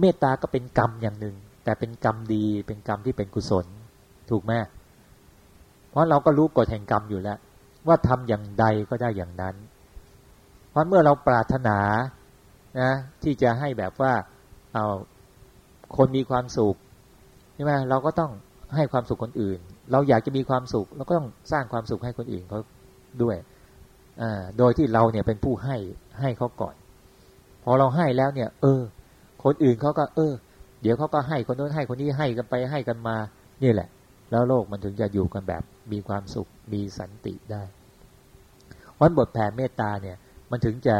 เมตตาก็เป็นกรรมอย่างหนึ่ง แต่เป็นกรรมดีเป็นกรรมที่เป็นกุศล ถูกไหมเพราะเราก็รู้กฎแห่งกรรมอยู่แล้ว ว่าทำอย่างใดก็ได้อย่างนั้น เพราะเมื่อเราปรารถนานะที่จะให้แบบว่าเอาคนมีความสุขใช่ไหมเราก็ต้องให้ความสุขคนอื่น เราอยากจะมีความสุขเราก็ต้องสร้างความสุขให้คนอื่นเขาด้วยโดยที่เราเนี่ยเป็นผู้ให้ให้เขาก่อน พอเราให้แล้วเนี่ย เออ คนอื่นเขาก็ เออ เดี๋ยวเขาก็ให้คนโน้นให้คนนี้ให้กันไปให้กันมานี่แหละ แล้วโลกมันถึงจะอยู่กันแบบ มีความสุขมีสันติได้วันบทแผ่เมตตาเนี่ย มันถึงจะ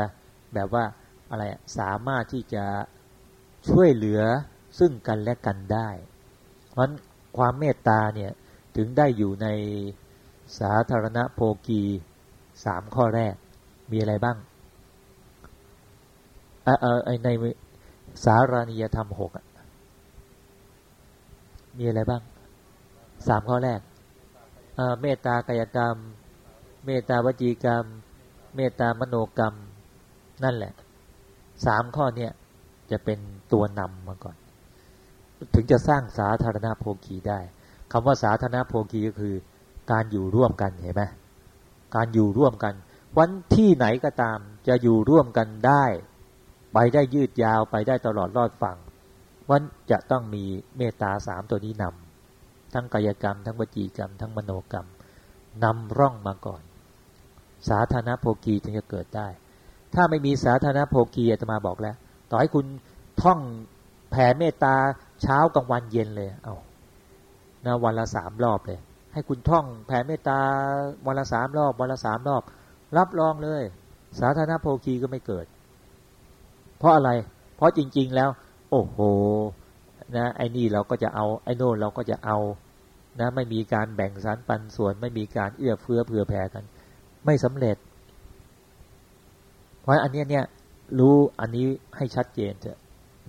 แบบว่าอะไรสามารถที่จะช่วยเหลือซึ่งกันและกันได้เพราะความเมตตาเนี่ยถึงได้อยู่ในสาธารณโภกีสามข้อแรกมีอะไรบ้างเออเออใน สารานิยธรรมหกมีอะไรบ้างสามข้อแรกเมตตากายกรรม เมตตาวจีกรรม เมตตามโนกรรม นั่นแหละสามข้อเนี้ยจะเป็นตัวนำมาก่อน ถึงจะสร้างสาธารณโภคีได้คำว่าสาธารณโภคีก็คือ การอยู่ร่วมกันเห็นไหมการอยู่ร่วมกัน วันที่ไหนก็ตามจะอยู่ร่วมกันได้ ไปได้ยืดยาวไปได้ตลอดรอดฝั่งวันจะต้องมีเมตตาสามตัวนี้นำทั้งกายกรรม ทั้งวจีกรรม ทั้งมโนกรรมนำร่องมาก่อน สาธารณโภคีจึงจะเกิดได้ ถ้าไม่มีสาธารณโภคีอาตมาบอกแล้ว ต่อให้คุณท่องแผ่เมตตาเช้ากลางวันเย็นเลยเอานะวันละสามรอบเลย ให้คุณท่องแผ่เมตตาวันละสามรอบ วันละสามรอบ รับรองเลย สาธารณโภคีก็ไม่เกิด ราะอะไร เพราะจริง ๆแล้ว โอ้โหนะไอ้นี่เราก็จะเอาไอ้โน่นเราก็จะเอานะไม่มีการแบ่งสารปันส่วน ไม่มีการเอื้อเฟื้อเผื่อแผ่กัน ไม่สำเร็จ เพราะอันนี้เนี่ยรู้อันนี้ให้ชัดเจนเถอะ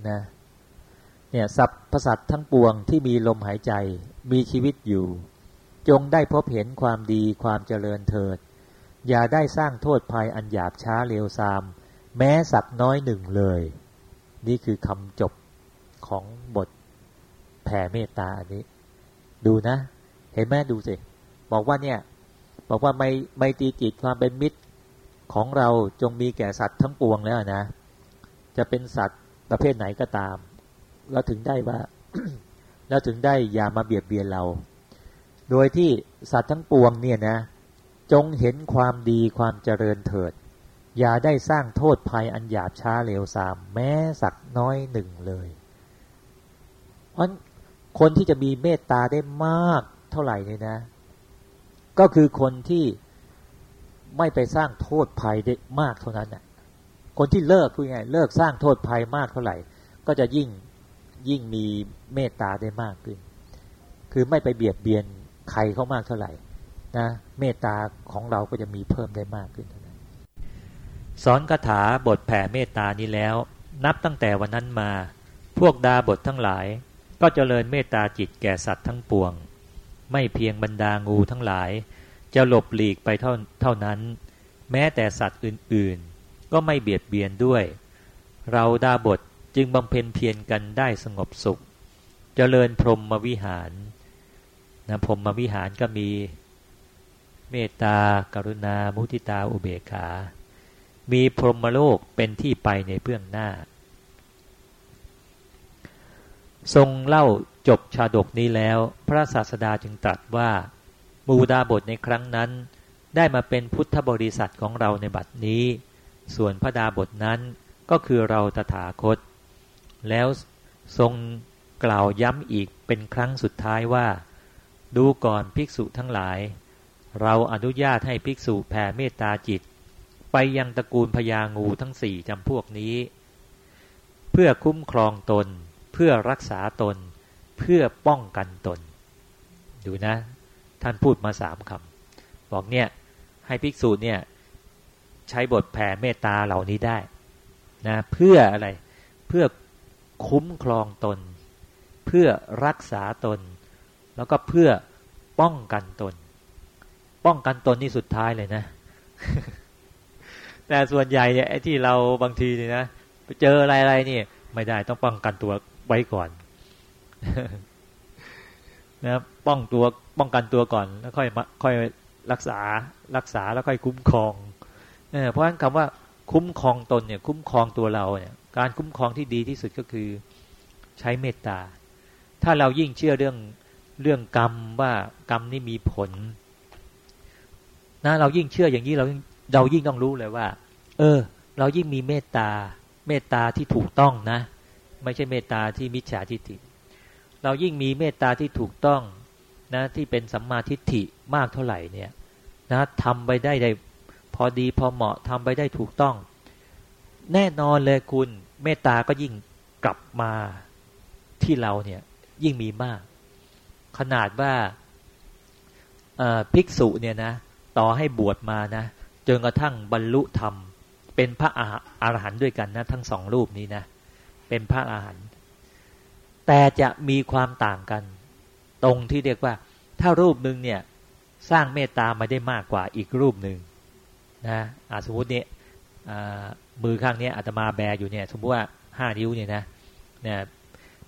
นะเนี่ยสัพพสัตทั้งปวงที่มีลมหายใจมีชีวิตอยู่ จงได้พบเห็นความดีความเจริญเถิด อย่าได้สร้างโทษภัยอันหยาบช้าเลวทราม แม้สักน้อยหนึ่งเลย นี่คือคำจบของบทแผ่เมตตาอันนี้ ดูนะ เห็นไหมดูสิ บอกว่าเนี่ย บอกว่าไม่ไม่ตีจิตความเป็นมิตรของเราจงมีแก่สัตว์ทั้งปวงแล้วนะ จะเป็นสัตว์ประเภทไหนก็ตามเราถึงได้ว่าเราถึงได้อย่ามาเบียดเบียนเรา โดยที่สัตว์ทั้งปวงเนี่ยนะ จงเห็นความดีความเจริญเถิด อย่าได้สร้างโทษภัยอันหยาบช้าเลวทราม แม้สักน้อยหนึ่งเลยเพราะคนที่จะมีเมตตาได้มากเท่าไหร่เนี่ยนะ ก็คือคนที่ไม่ไปสร้างโทษภัยได้มากเท่านั้นน่ะคนที่เลิกพูดง่ายเลิกสร้างโทษภัยมากเท่าไหร่ ก็จะยิ่งยิ่งมีเมตตาได้มากขึ้น คือไม่ไปเบียดเบียนใครเขามากเท่าไหร่นะเมตตาของเราก็จะมีเพิ่มได้มากขึ้นเท่านั้น สอนคาถาบทแผ่เมตตานี้แล้ว นับตั้งแต่วันนั้นมา พวกดาบททั้งหลาย ก็เจริญเมตตาจิตแก่สัตว์ทั้งปวง ไม่เพียงบรรดางูทั้งหลาย จะหลบหลีกไปเท่าเท่านั้น แม้แต่สัตว์อื่นๆ ก็ไม่เบียดเบียนด้วย เราดาบทจึงบำเพ็ญเพียรกันได้สงบสุข เจริญพรหมวิหารนะพรมวิหารก็มี เมตตากรุณามุทิตาอุเบกขา มีพรหมโลกเป็นที่ไปในเบื้องหน้า ทรงเล่าจบชาดกนี้แล้ว พระศาสดาจึงตรัสว่ามูดาบทในครั้งนั้น ได้มาเป็นพุทธบริษัทของเราในบัดนี้ ส่วนพระดาบทนั้นก็คือเราตถาคต แล้วทรงกล่าวย้ำอีกเป็นครั้งสุดท้ายว่า ดูก่อนภิกษุทั้งหลาย เราอนุญาตให้ภิกษุแผ่เมตตาจิต ไปยังตระกูลพญางูทั้งสี่จำพวกนี้ เพื่อคุ้มครองตน เพื่อรักษาตน เพื่อป้องกันตน ดูนะ ท่านพูดมาสามคำบอกเนี่ยให้ภิกษุเนี่ยใช้บทแผ่เมตตาเหล่านี้ได้นะเพื่ออะไรเพื่อคุ้มครองตน เพื่อรักษาตน แล้วก็เพื่อป้องกันตน ป้องกันตนนี่สุดท้ายเลยนะ แต่ส่วนใหญ่เนี่ยไอ้ที่เราบางทีเนี่ยนะไปเจออะไรๆนี่ไม่ได้ต้องป้องกันตัวไว้ก่อนนะป้องตัวป้องกันตัวก่อนแล้วค่อยมาค่อยรักษารักษาแล้วค่อยคุ้มครองเพราะฉะนั้นคำว่าคุ้มครองตนเนี่ย คุ้มครองตัวเราเนี่ย การคุ้มครองที่ดีที่สุดก็คือใช้เมตตา ถ้าเรายิ่งเชื่อเรื่องเรื่องกรรมว่ากรรมนี่มีผลนะเรายิ่งเชื่ออย่างนี้เรา เรายิ่งต้องรู้เลยว่า เออ เรายิ่งมีเมตตา เมตตาที่ถูกต้องนะ ไม่ใช่เมตตาที่มิจฉาทิฏฐิ เรายิ่งมีเมตตาที่ถูกต้องนะที่เป็นสัมมาทิฏฐิมากเท่าไหร่เนี่ยนะทำไปได้ได้พอดีพอเหมาะทำไปได้ถูกต้อง แน่นอนเลยคุณเมตตาก็ยิ่งกลับมาที่เราเนี่ยยิ่งมีมาก ขนาดว่าภิกษุเนี่ยนะ ต่อให้บวชมานะ จนกระทั่งบรรลุธรรม เป็นพระอาหารหันต์ด้วยกันนะ ทั้งสองรูปนี้นะ เป็นพระอาหารหันต์แต่จะมีความต่างกัน ตรงที่เรียกว่า ถ้ารูปหนึ่งเนี่ยสร้างเมตตามาได้มากกว่าอีกรูปหนึ่งนะอาสมมติเนี่ยมือข้างนี้อาตมาแบอยู่เนี่ย สมมติว่าห้านิ้วเนี่ยนะเนี่ย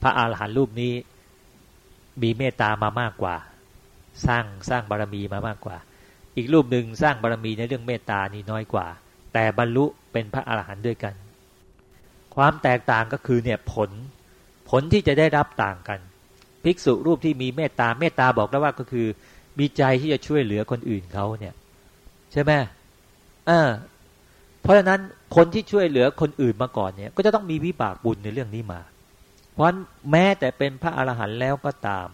พระอาหารหันต์รูปนี้มีเมตตามามากกว่า สร้างสร้างบารมีมามากกว่า อีกรูปหนึ่งสร้างบารมีในเรื่องเมตตานี่น้อยกว่า แต่บรรลุเป็นพระอาหารหันต์ด้วยกัน ความแตกต่างก็คือเนี่ยผลผลที่จะได้รับต่างกัน ภิกษุรูปที่มีเมตตาเมตตาบอกแล้วว่าก็คือ มีใจที่จะช่วยเหลือคนอื่นเขาเนี่ย ใช่ไหมเออเพราะฉะนั้นคนที่ช่วยเหลือคนอื่นมาก่อนเนี่ย ก็จะต้องมีวิบากบุญในเรื่องนี้มา เพราะฉะนั้นแม้แต่เป็นพระอรหันต์แล้วก็ตาม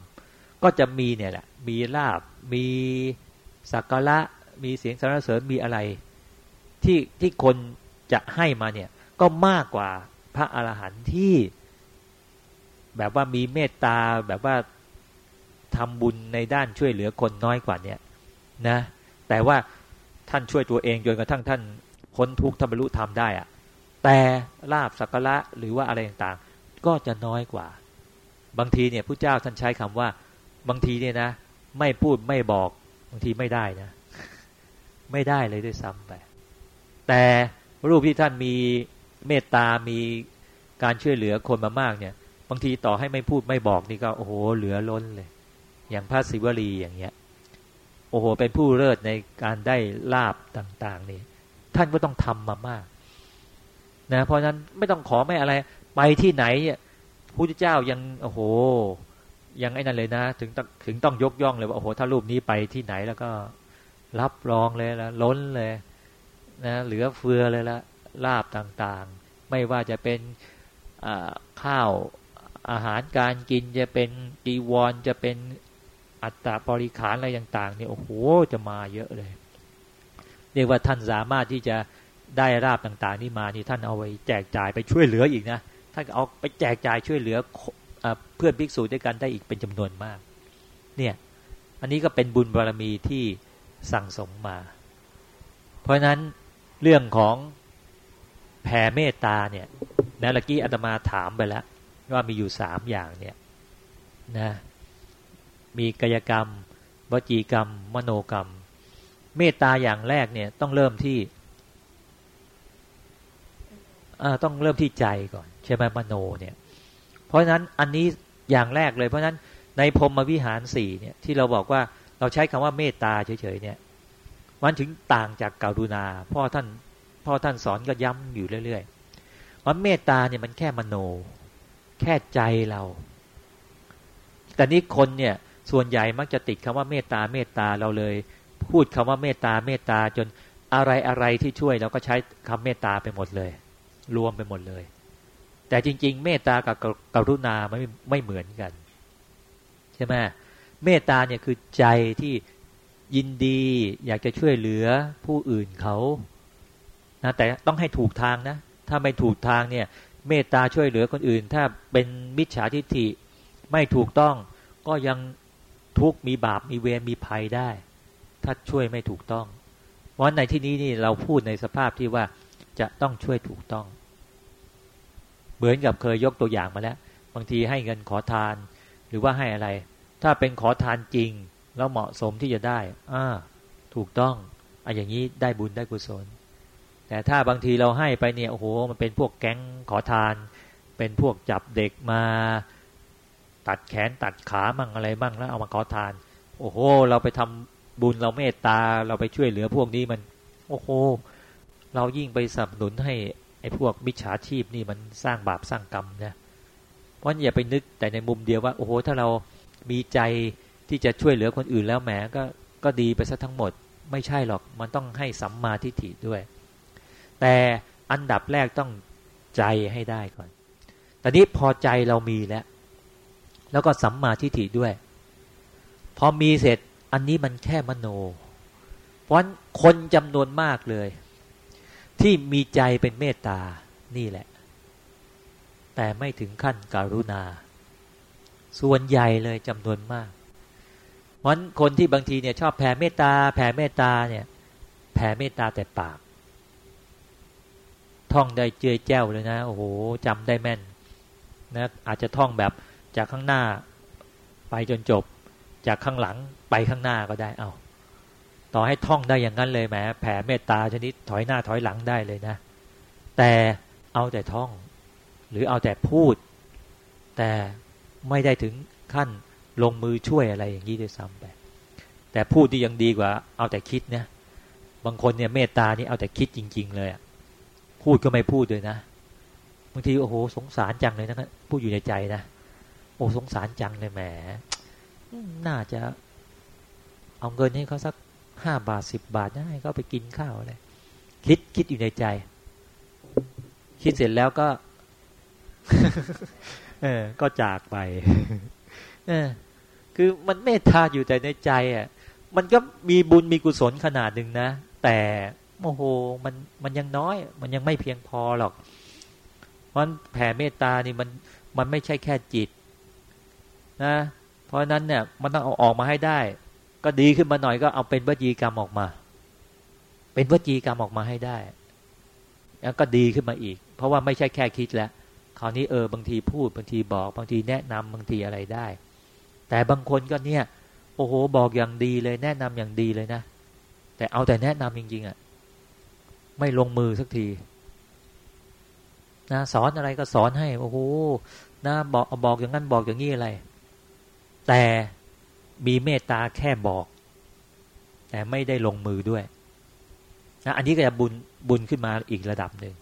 ก็จะมีเนี่ยแหละ มีลาบมี สักการะมีเสียงสรรเสริญมีอะไร ที่ที่คนจะให้มาเนี่ย ก็มากกว่าพระอรหันต์ที่ แบบว่ามีเมตตาแบบว่าทำบุญในด้านช่วยเหลือคนน้อยกว่าเนี่ยนะ แต่ว่าท่านช่วยตัวเองจนกระทั่งท่านพ้นทุกข์ทำบรรลุธรรมได้อะแต่ลาบสักการะหรือว่าอะไรต่างๆ ก็จะน้อยกว่า บางทีเนี่ยผู้เจ้าท่านใช้คำว่า บางทีเนี่ยนะ ไม่พูดไม่บอกางทีไม่ได้นะ ไม่ได้เลยด้วยซ้ำไป แต่รูปที่ท่านมีเมตตา มีการช่วยเหลือคนมามากเนี่ย บางทีต่อให้ไม่พูดไม่บอกนี่ก็โอ้โหเหลือล้นเลย อย่างพระศิวลีอย่างเงี้ย โอ้โห เป็นผู้เลิศในการได้ลาบต่าง ๆ นี่ ท่านก็ต้องทำมามากนะเพราะฉะนั้นไม่ต้องขอไม่อะไร ไปที่ไหนเนี่ยพระเจ้ายังโอ้โห ยังไอ้นั่นเลยนะ ถึงถึงต้องยกย่องเลยว่าโอ้โหถ้ารูปนี้ไปที่ไหนแล้วก็รับรองเลยละล้นเลยนะเหลือเฟือเลยละลาบต่างๆ ไม่ว่าจะเป็นข้าวอาหารการกินจะเป็นจีวรจะเป็นอัตตาบริขารอะไรต่างๆเนี่ยโอ้โหจะมาเยอะเลย เรียกว่าท่านสามารถที่จะได้ราบต่าง ๆ นี่มานี่ท่านเอาไปแจกจ่ายไปช่วยเหลืออีกนะท่านเอาไปแจกจ่ายช่วยเหลือ เพื่อนภิกษุด้วยกันได้อีกเป็นจำนวนมาก เนี่ย อันนี้ก็เป็นบุญบารมีที่สั่งสมมา เพราะนั้นเรื่องของแผ่เมตตาเนี่ยนะเมื่อกี้อาตมาถามไปแล้ว ว่ามีอยู่สามอย่างเนี่ยนะมีกายกรรมวจีกรรม มโนกรรม เมตตาอย่างแรกเนี่ยต้องเริ่มที่ต้องเริ่มที่ใจก่อน ใช่ไหมมโนเนี่ย ราะฉะนั้นอันนี้อย่างแรกเลย เพราะฉะนั้นในพรมวิหารสี่เนี่ยที่เราบอกว่าเราใช้คำว่าเมตตาเฉยๆเนี่ยมันถึงต่างจากกรุณาพ่อท่านพ่อท่านสอนก็ย้ำอยู่เรื่อยๆว่าเมตตาเนี่ยมันแค่มโน แค่ใจเรา แต่นี้คนเนี่ยส่วนใหญ่มักจะติดคำว่าเมตตาเมตตาเราเลย พูดคำว่าเมตตาเมตตาจนอะไรอะไรที่ช่วยเราก็ใช้คำเมตตาไปหมดเลย รวมไปหมดเลย แต่จริง ๆ เมตตากับกรุณาไม่ไม่เหมือนกัน ใช่ไหมเมตตาเนี่ยคือใจที่ยินดีอยากจะช่วยเหลือผู้อื่นเขานะแต่ต้องให้ถูกทางนะ ถ้าไม่ถูกทางเนี่ยเมตตาช่วยเหลือคนอื่น ถ้าเป็นมิจฉาทิฏฐิไม่ถูกต้องก็ยังทุกมีบาปมีเวรมีภัยได้ ถ้าช่วยไม่ถูกต้อง เพราะในที่นี้นี่เราพูดในสภาพที่ว่าจะต้องช่วยถูกต้อง เหมือนกับเคยยกตัวอย่างมาแล้ว บางทีให้เงินขอทาน หรือว่าให้อะไร ถ้าเป็นขอทานจริง แล้วเหมาะสมที่จะได้ อ่า ถูกต้องอะอย่างนี้ได้บุญได้กุศล แต่ถ้าบางทีเราให้ไปเนี่ยโอ้โห มันเป็นพวกแก๊งขอทาน เป็นพวกจับเด็กมา ตัดแขนตัดขามั่งอะไรมั่งแล้วเอามาขอทาน โอ้โห เราไปทำบุญเราเมตตาเราไปช่วยเหลือพวกนี้มัน โอ้โห เรายิ่งไปสนับสนุนให้ ไอ้พวกมิจฉาชีพนี่มันสร้างบาปสร้างกรรมนะเพราะอย่าไปนึกแต่ในมุมเดียวว่าโอ้โหถ้าเรามีใจที่จะช่วยเหลือคนอื่นแล้วแหมก็ก็ดีไปซะทั้งหมด ไม่ใช่หรอกมันต้องให้สัมมาทิฏฐิด้วย แต่อันดับแรกต้องใจให้ได้ก่อนตอนนี้พอใจเรามีแล้ว แล้วก็สัมมาทิฏฐิด้วย พอมีเสร็จอันนี้มันแค่มโน เพราะคนจำนวนมากเลย ที่มีใจเป็นเมตตานี่แหละ แต่ไม่ถึงขั้นการุณา ส่วนใหญ่เลยจำนวนมากเพราะคนที่บางทีเนี่ยชอบแผ่เมตตา แผ่เมตตาเนี่ยแผ่เมตตาแต่ปาก ท่องได้เจือแจ้วเลยนะโอ้โหจำได้แม่นนะอาจจะท่องแบบจากข้างหน้าไปจนจบ จากข้างหลังไปข้างหน้าก็ได้เอา ต่อให้ท่องได้อย่างนั้นเลยแหมแผ่เมตตาชนิดถอยหน้าถอยหลังได้เลยนะ แต่เอาแต่ท่อง หรือเอาแต่พูด แต่ไม่ได้ถึงขั้นลงมือช่วยอะไรอย่างนี้ด้วยซ้ำไปแต่พูดที่ยังดีกว่า เอาแต่คิดเนี่ยบางคนเนี่ยเมตตานี่เอาแต่คิดจริง ๆ เลยอะพูดก็ไม่พูดเลยนะบางทีโอ้โหสงสารจังเลยนะพูดอยู่ในใจนะโอ้สงสารจังเลยแหมน่าจะ เอาเงินให้เขาสัก ห้าบาทสิบบาทนะให้เขาไปกินข้าวอะไรคิดคิดอยู่ในใจ คิดเสร็จแล้วก็ เออ ก็จากไป เออ คือมันเมตตาอยู่แต่ในใจอะ มันก็มีบุญมีกุศลขนาดหนึ่งนะ แต่โอ้โห มันมันยังน้อย มันยังไม่เพียงพอหรอก เพราะแผ่เมตตานี่มันมันไม่ใช่แค่จิต นะ เพราะนั้นเนี่ย มันต้องเอาออกมาให้ได้ ก็ดีขึ้นมาหน่อยก็เอาเป็นวจีกรรมออกมา เป็นวจีกรรมออกมาให้ได้แล้วก็ดีขึ้นมาอีก เพราะว่าไม่ใช่แค่คิดแล้วคราวนี้เออบางทีพูดบางทีบอก บางทีแนะนำบางทีอะไรได้ แต่บางคนก็เนี่ย โอ้โหบอกอย่างดีเลยแนะนำอย่างดีเลยนะ แต่เอาแต่แนะนำจริง ๆอะ่ะไม่ลงมือสักทีนะสอนอะไรก็สอนให้ โอ้โหนะบอกบอกอย่างนั้นบอกอย่างนี้อะไร แต่ มีเมตตาแค่บอก แต่ไม่ได้ลงมือด้วยนะอันนี้ก็จะบุญบุญขึ้นมาอีกระดับหนึ่ง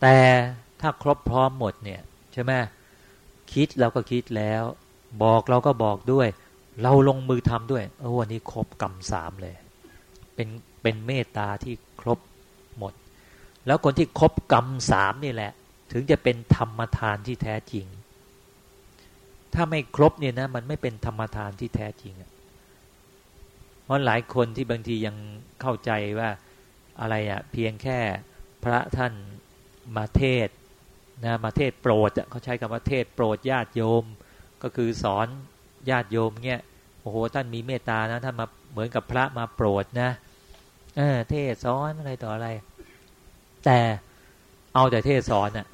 แต่ถ้าครบพร้อมหมดเนี่ยใช่ไหมคิดเราก็คิดแล้ว บอกเราก็บอกด้วย เราลงมือทำด้วยโอ้วันนี้ครบกรรมสามเลย เป็นเป็นเมตตาที่ครบหมด แล้วคนที่ครบกรรมสามนี่แหละ ถึงจะเป็นธรรมทานที่แท้จริง ถ้าไม่ครบเนี่ยนะมันไม่เป็นธรรมทานที่แท้จริงเพราะหลายคนที่บางทียังเข้าใจว่าอะไรอะเพียงแค่พระท่านมาเทศนะมาเทศโปรดเขาใช้คำว่าเทศโปรดญาติโยม ก็คือสอนญาติโยมเนี่ยโอ้โหท่านมีเมตตานะท่านมาเหมือนกับพระมาโปรดนะเออเทศสอนอะไรต่ออะไร แต่เอาแต่เทศสอนน่ะ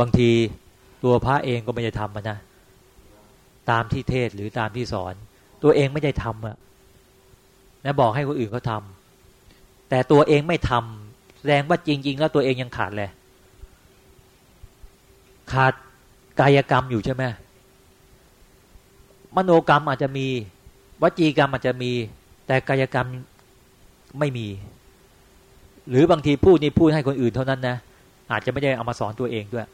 บางทีตัวพระเองก็ไม่ได้ทำนะ ตามที่เทศหรือตามที่สอน ตัวเองไม่ได้ทำอะนะบอกให้คนอื่นเขาทาแต่ตัวเองไม่ทำแสดงว่าจริง ๆ แล้วตัวเองยังขาดเลยขาดกายกรรมอยู่ใช่ไหมมโนกรรมอาจจะมีวจีกรรมอาจจะมี แต่กายกรรมไม่มี หรือบางทีพูดนี่พูดให้คนอื่นเท่านั้นนะอาจจะไม่ได้เอามาสอนตัวเองด้วย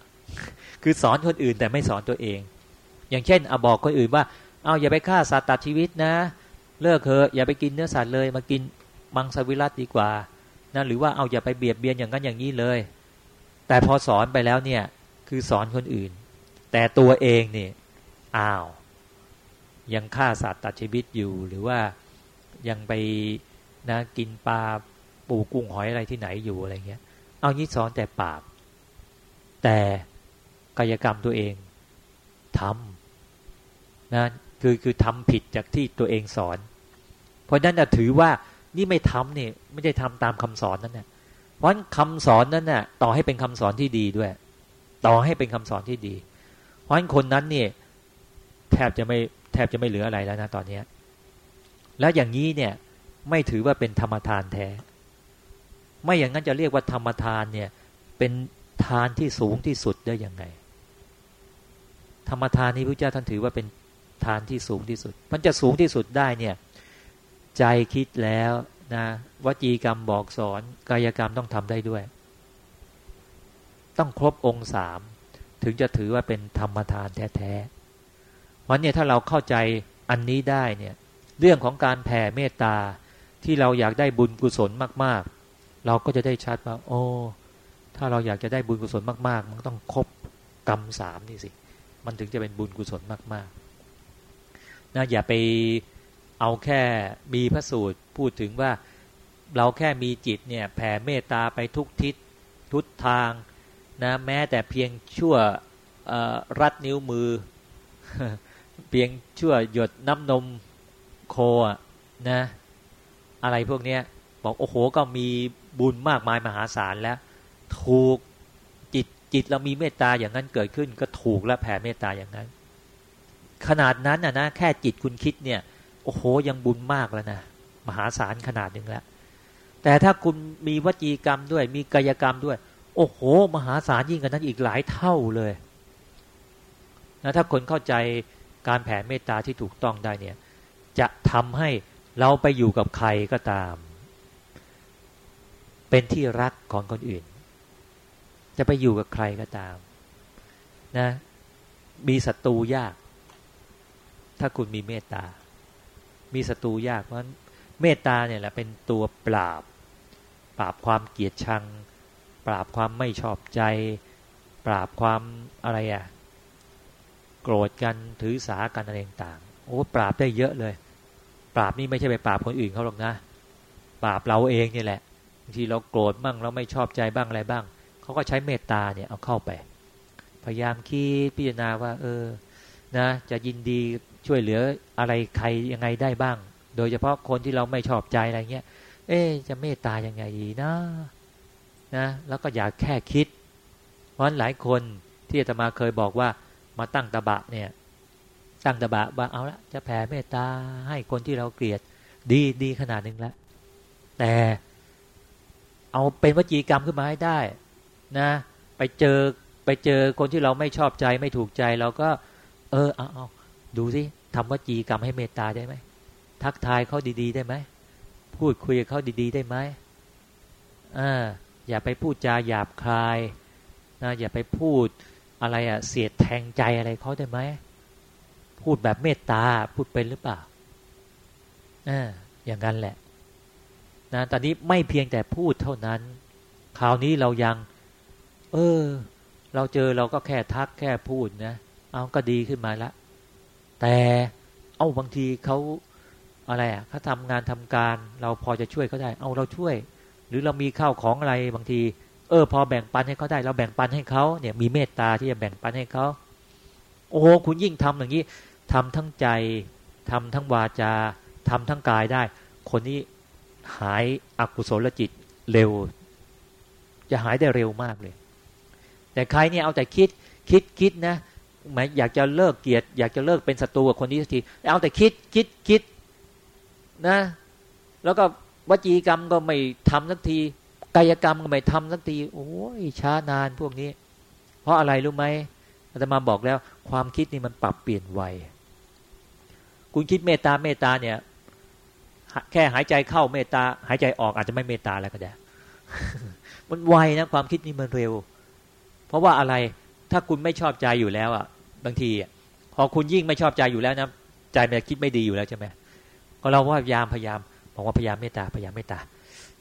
คือสอนคนอื่นแต่ไม่สอนตัวเอง อย่างเช่นเอาบอกคนอื่นว่า เอาอย่าไปฆ่าสัตว์ตัดชีวิตนะ เลิกเถอะอย่าไปกินเนื้อสัตว์เลย มากินมังสวิรัตดีกว่านะหรือว่าเอาอย่าไปเบียดเบียนอย่างนั้นอย่างนี้เลย แต่พอสอนไปแล้วเนี่ยคือสอนคนอื่น แต่ตัวเองเนี่ยอ้าว ยังฆ่าสัตว์ตัดชีวิตอยู่หรือว่ายังไปนะกินปลาปูกุ้งหอยอะไรที่ไหนอยู่อะไรเงี้ย เอางี้สอนแต่ปาก แต่กายกรรมตัวเองทำ นะคือคือทำผิดจากที่ตัวเองสอน เพราะนั้นจะถือว่านี่ไม่ทำเนี่ยไม่ได้ทำตามคำสอนนั่นนะเพราะคำสอนนั้นน่ะต่อให้เป็นคำสอนที่ดีด้วย ต่อให้เป็นคำสอนที่ดี เพราะฉะนั้นคนนั้นเนี่ยแทบจะไม่แทบจะไม่เหลืออะไรแล้วนะตอนนี้แล้วอย่างนี้เนี่ยไม่ถือว่าเป็นธรรมทานแท้ ไม่อย่างนั้นจะเรียกว่าธรรมทานเนี่ยเป็นทานที่สูงที่สุดได้ยังไง ธรรมทานนี้พระเจ้าท่านถือว่าเป็น ทานที่สูงที่สุด มันจะสูงที่สุดได้เนี่ย ใจคิดแล้วนะวจีกรรมบอกสอนกายกรรมต้องทำได้ด้วย ต้องครบองค์สามถึงจะถือว่าเป็นธรรมทานแท้ๆวันนี้ถ้าเราเข้าใจอันนี้ได้เนี่ย เรื่องของการแผ่เมตตาที่เราอยากได้บุญกุศลมาก ๆ เราก็จะได้ชัดว่า โอ้ ถ้าเราอยากจะได้บุญกุศลมาก ๆ มันต้องครบกรรมสามนี่สิ มันถึงจะเป็นบุญกุศลมาก ๆ นะอย่าไปเอาแค่มีพระสูตรพูดถึงว่าเราแค่มีจิตเนี่ยแผ่เมตตาไปทุกทิศทุกทางนะแม้แต่เพียงชั่วรัดนิ้วมือ เพียงชั่วหยดน้ำนมโคนะ อะไรพวกนี้บอกโอ้โหก็มีบุญมากมายมหาศาลแล้ว ถูกจิตจิตเรามีเมตตาอย่างนั้นเกิดขึ้น ก็ถูกแล้วแผ่เมตตาอย่างนั้น ขนาดนั้นนะนะแค่จิตคุณคิดเนี่ยโอ้โหยังบุญมากแล้วนะมหาศาลขนาดหนึ่งแล้วแต่ถ้าคุณมีวจีกรรมด้วย มีกายกรรมด้วย โอ้โห มหาศาลยิ่งกว่านั้นอีกหลายเท่าเลยนะถ้าคนเข้าใจการแผ่เมตตาที่ถูกต้องได้เนี่ย จะทำให้เราไปอยู่กับใครก็ตาม เป็นที่รักของคนอื่น จะไปอยู่กับใครก็ตามนะมีศัตรูยาก ถ้าคุณมีเมตตา มีศัตรูยากเพราะเมตตาเนี่ยแหละเป็นตัวปราบ ปราบความเกลียดชัง ปราบความไม่ชอบใจ ปราบความอะไรอะโกรธกันถือสากันอะไรต่างโอ้ปราบได้เยอะเลย ปราบนี่ไม่ใช่ไปปราบคนอื่นเขาหรอกนะ ปราบเราเองนี่แหละบางทีเราโกรธบ้างเราไม่ชอบใจบ้างอะไรบ้างเขาก็ใช้เมตตาเนี่ยเอาเข้าไป พยายามคิดพิจารณาว่า เออนะ จะยินดี ช่วยเหลืออะไรใครยังไงได้บ้าง โดยเฉพาะคนที่เราไม่ชอบใจอะไรเงี้ย เอ๊จะเมตตายังไงดีนะนะแล้วก็อยากแค่คิด เพราะหลายคนที่อาตมาเคยบอกว่ามาตั้งตะบะเนี่ย ตั้งตบะว่าเอาละจะแผ่เมตตาให้คนที่เราเกลียดดีดีขนาดหนึ่งแล้วแต่เอาเป็นวจีกรรมขึ้นมาให้ได้นะ ไปเจอไปเจอคนที่เราไม่ชอบใจไม่ถูกใจเราก็ เออเอาเอา ดูสิทำวจีกรรมให้เมตตาได้ไหมทักทายเขาดี ๆ ได้ไหมพูดคุยกับเขาดี ๆ ได้ไหมอ่าอย่าไปพูดจาหยาบคายนะอย่าไปพูดอะไรอะเสียดแทงใจอะไรเขาได้ไหมพูดแบบเมตตาพูดเป็นหรือเปล่าอ่าอย่างนั้นแหละนะตอนนี้ไม่เพียงแต่พูดเท่านั้นคราวนี้เรายัง เออ เราเจอเราก็แค่ทักแค่พูดนะ เอาก็ดีขึ้นมาละ แต่เอาบางทีเขาอะไรอะเขาทำงานทำการ เราพอจะช่วยเขาได้ เอาเราช่วย หรือเรามีข้าวของอะไรบางที เออ พอแบ่งปันให้เขาได้ เราแบ่งปันให้เขาเนี่ย มีเมตตาที่จะแบ่งปันให้เขาโอ้โหคุณยิ่งทำอย่างนี้ทำทั้งใจทำทั้งวาจาทำทั้งกายได้ คนนี้หายอกุศลจิตเร็ว จะหายได้เร็วมากเลย แต่ใครเนี่ยเอาแต่คิดคิดคิดนะ หมายอยากจะเลิกเกลียรติอยากจะเลิกเป็นศัตรูกับคนนี้สักทีเอาแต่คิดคิดคิดนะ แล้วก็วจีกรรมก็ไม่ทำสักที กายกรรมก็ไม่ทำสักที โอ้ยช้านานพวกนี้ เพราะอะไรรู้ไหมอาตมาบอกแล้ว ความคิดนี่มันปรับเปลี่ยนไวคุณคิดเมตตาเมตตาเนี่ย แค่หายใจเข้าเมตตาหายใจออกอาจจะไม่เมตตาแล้วก็ได้มันไวนะความคิดนี่มันเร็ว เพราะว่าอะไร ถ้าคุณไม่ชอบใจอยู่แล้วอะ บางทีพอคุณยิ่งไม่ชอบใจอยู่แล้วนะใจมันคิดไม่ดีอยู่แล้วใช่ไหมก็เราว่าพยายามพยายามบอกว่าพยายามเมตตาพยายามเมตตา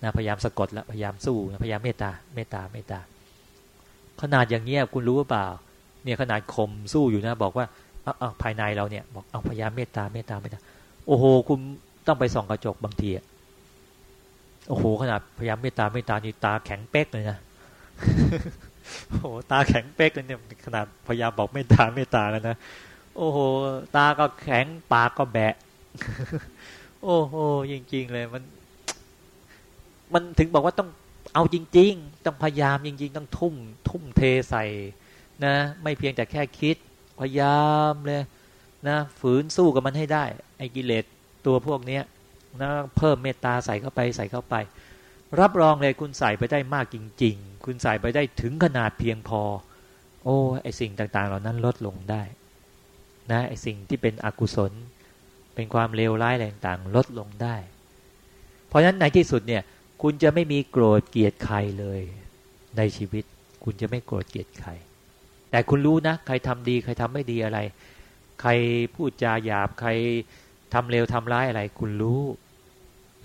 นะพยายามสะกดแล้วพยายามสู้นะพยายามเมตตาเมตตาเมตตา ขนาดอย่างเงี้ยคุณรู้หรือเปล่า เนี่ยขนาดข่มสู้อยู่นะ บอกว่าเอาวภายในเราเนี่ย บอกเอาพยายามเมตตาเมตตาเมตตาโอ้โห คุณต้องไปส่องกระจกบางทีโอ้โหขนาดพยายามเมตตาเมตตานี่ตาแข็งเป๊กเลยนะ โอ้โหตาแข็งเป๊กเลยเนี่ยขนาดพยายามบอกเมตตาเมตตาแล้วนะโอ้โห ตาก็แข็งปากก็แบะ โอ้โหจริง ๆ เลยมัน มันถึงบอกว่าต้องเอาจริง ๆ ต้องพยายามจริง ๆ ต้องทุ่ม ทุ่มเทใส่ นะ ไม่เพียงแต่แค่คิด พยายามเลยนะฝืนสู้กับมันให้ได้ ไอ้กิเลสตัวพวกเนี้ยนะเพิ่มเมตตาใส่เข้าไปใส่เข้าไป รับรองเลยคุณใส่ไปได้มากจริง ๆ คุณใส่ไปได้ถึงขนาดเพียงพอ โอ้ไอสิ่งต่างๆ เหล่านั้นลดลงได้ นะไอสิ่งที่เป็นอกุศล เป็นความเลวร้ายอะไรต่างๆ ลดลงได้ เพราะฉะนั้นในที่สุดเนี่ย คุณจะไม่มีโกรธเกลียดใครเลยในชีวิต คุณจะไม่โกรธเกลียดใคร แต่คุณรู้นะ ใครทำดี ใครทำไม่ดีอะไร ใครพูดจาหยาบใครทำเลวทำร้ายอะไร คุณรู้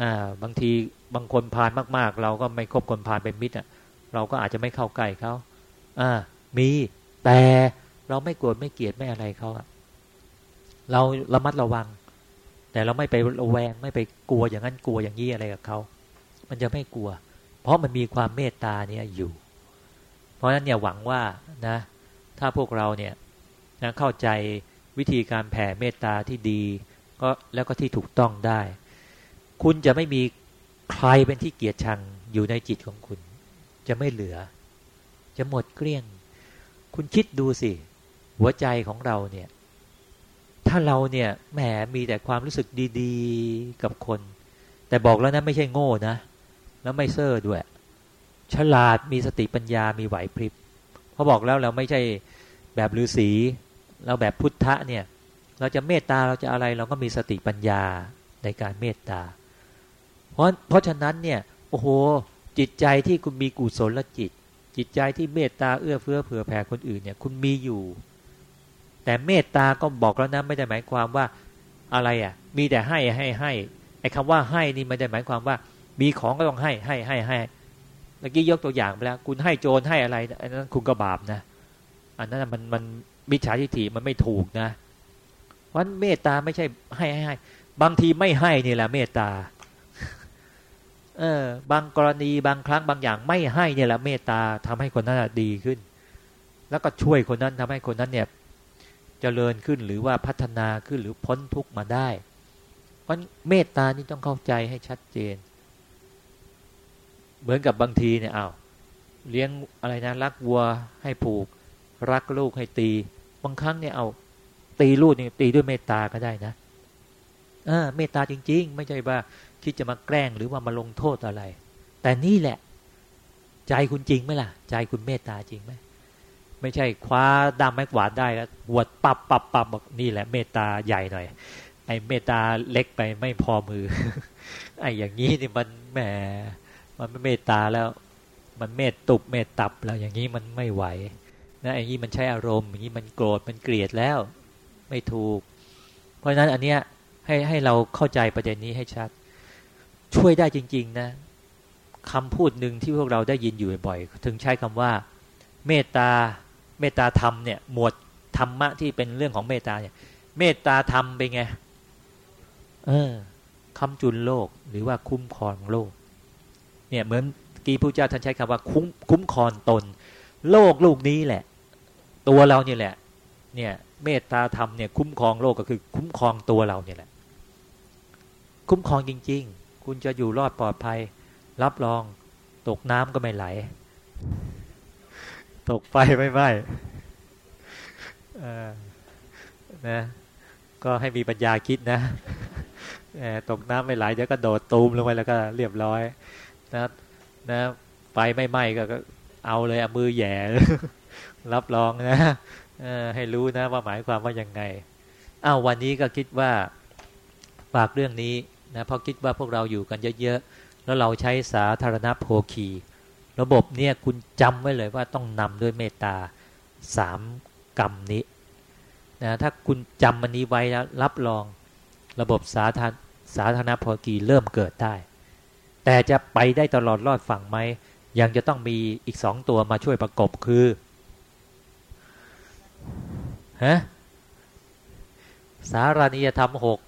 อ่าบางทีบางคนพานมาก ๆ เราก็ไม่คบคนพานเป็นมิตรอะ เราก็อาจจะไม่เข้าใกล้เขาอ่า มีแต่เราไม่โกรธไม่เกลียดไม่อะไรเขาอะ เราระมัดระวัง แต่เราไม่ไประแวงไม่ไปกลัวอย่างนั้นกลัวอย่างนี้อะไรกับเขามันจะไม่กลัว เพราะมันมีความเมตตาเนี่ยอยู่ เพราะฉะนั้นเนี่ยหวังว่านะ ถ้าพวกเราเนี่ยนะเข้าใจวิธีการแผ่เมตตาที่ดี ก็แล้วก็ที่ถูกต้องได้ คุณจะไม่มี ใครเป็นที่เกียดชังอยู่ในจิตของคุณ จะไม่เหลือ จะหมดเกลี้ยง คุณคิดดูสิ หัวใจของเราเนี่ย ถ้าเราเนี่ยแหมมีแต่ความรู้สึกดีๆ กับคน แต่บอกแล้วนะไม่ใช่โง่นะ แล้วไม่เซ่อด้วย ฉลาดมีสติปัญญามีไหวพริบเพราะบอกแล้วเราไม่ใช่แบบฤาษีเราแบบพุทธะเนี่ย เราจะเมตตาเราจะอะไรเราก็มีสติปัญญาในการเมตตา เพราะเพราะฉะนั้นเนี่ยโอ้โห จิตใจที่คุณมีกุศลจิต จิตใจที่เมตตาเอื้อเฟื้อเผื่อแผ่คนอื่นเนี่ยคุณมีอยู่ แต่เมตตาก็บอกแล้วนะไม่ได้หมายความว่าอะไรอะ มีแต่ให้ให้ให้ไอ้คำว่าให้นี่ไม่ได้หมายความว่า มีของก็ต้องให้ให้ให้ให้เมื่อกี้ยกตัวอย่างไปแล้ว คุณให้โจรให้อะไรอันนั้นคุณก็บาปนะ อันนั้นมันมันมิจฉาทิฏฐิมันไม่ถูกนะเพราะเมตตาไม่ใช่ให้ให้ให้บางทีไม่ให้นี่แหละเมตตา เออ บางกรณีบางครั้งบางอย่างไม่ให้เนี่ยแหละเมตตาทำให้คนนั้นดีขึ้น แล้วก็ช่วยคนนั้นทำให้คนนั้นเนี่ยจเจริญขึ้นหรือว่าพัฒนาขึ้นหรือพ้นทุกข์มาได้ เพราะเมตตานี่ต้องเข้าใจให้ชัดเจน เหมือนกับบางทีเนี่ยอา้าวเลี้ยงอะไรนะรักวัวให้ผูก รักลูกให้ตี บางครั้งเนี่ยเอาตีลูกเนี่ยตีด้วยเมตตาก็ได้นะเออเมตตาจริง ๆ ไม่ใช่ว่า คิดจะมาแกล้งหรือว่ามาลงโทษอะไร แต่นี่แหละ ใจคุณจริงไหมล่ะ ใจคุณเมตตาจริงไหมไม่ใช่คว้าดามไม้กวาดได้แล้วหวดปับปับปับบอกนี่แหละเมตตาใหญ่หน่อย ไอ้เมตตาเล็กไปไม่พอมือ ไอ้อย่างนี้นี่มันแหมมันไม่เมตตาแล้ว มันเมตตุบเมตตับแล้วอย่างนี้มันไม่ไหวนะไอ้นี้มันใช้อารมณ์อย่างนี้มันโกรธมันเกลียดแล้ว ไม่ถูก เพราะฉะนั้นอันเนี้ยให้ให้เราเข้าใจประเด็นนี้ให้ชัด ช่วยได้จริง ๆ นะคำพูดหนึ่งที่พวกเราได้ยินอยู่บ่อยๆ ถึงใช้คำว่า เมตตาเมตตาธรรมเนี่ยหมวดธรรมะที่เป็นเรื่องของเมตตาเนี่ย เมตตาธรรมเป็นไง เออคำจุนโลกหรือว่าคุ้มครองโลก เนี่ยเหมือนกีพระเจ้าท่านใช้คำว่าคุ้มคุ้มครองตน โลกลูกนี้แหละ ตัวเราเนี่ยแหละ เนี่ย เมตตาธรรมเนี่ยคุ้มครองโลกก็คือ คุ้มครองตัวเราเนี่ยแหละ คุ้มครองจริง ๆ คุณจะอยู่รอดปลอดภัย รับรอง ตกน้ำก็ไม่ไหล ตกไฟไม่ไหม้นะก็ให้มีปัญญาคิดนะตกน้ำไม่ไหลเดี๋ยวก็โดดตูมลงไปแล้วก็เรียบร้อยนะนะไฟไม่ไหม้ก็เอาเลยเอามือแย่รับรองนะให้รู้นะว่าหมายความว่ายังไงอ้าววันนี้ก็คิดว่าฝากเรื่องนี้ นะเพราะคิดว่าพวกเราอยู่กันเยอะๆ แล้วเราใช้สาธารณโภคี ระบบเนี่ยคุณจำไว้เลยว่าต้องนำด้วยเมตตาสามกรรมนี้นะถ้าคุณจำมันนี้ไว้แล้วรับรองระบบสาธารสาธารณโภคีเริ่มเกิดได้ แต่จะไปได้ตลอดรอดฝั่งไหมยังจะต้องมีอีกสองตัวมาช่วยประกบคือฮะสารณียธรรมหก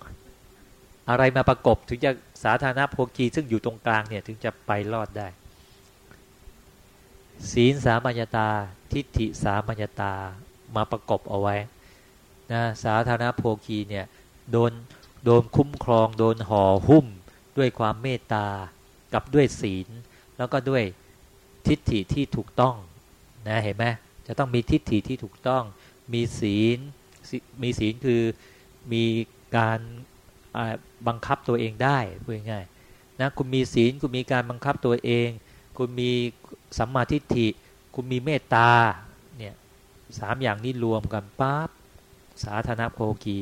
อะไรมาประกบถึงจะสาธารณโภคีซึ่งอยู่ตรงกลางเนี่ยถึงจะไปรอดได้ ศีลสามัญตา ทิฏฐิสามัญตามาประกบเอาไว้นะสาธารณโภคีเนี่ยโดนโดนคุ้มครอง โดนห่อหุ้มด้วยความเมตตากับด้วยศีล แล้วก็ด้วยทิฏฐิที่ถูกต้องนะเห็นไหมจะต้องมีทิฏฐิที่ถูกต้อง มีศีลมีศีลคือมีการ บังคับตัวเองได้พูดง่ายนะคุณมีศีลคุณมีการบังคับตัวเอง คุณมีสัมมาทิฏฐิ คุณมีเมตตาเนี่ยสามอย่างนี้รวมกันปั๊บสาธารณโภคี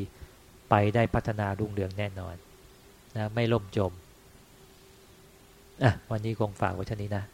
ไปได้พัฒนารุ่งเรืองแน่นอนนะไม่ล่มจมอะวันนี้คงฝากไว้เท่านี้นะ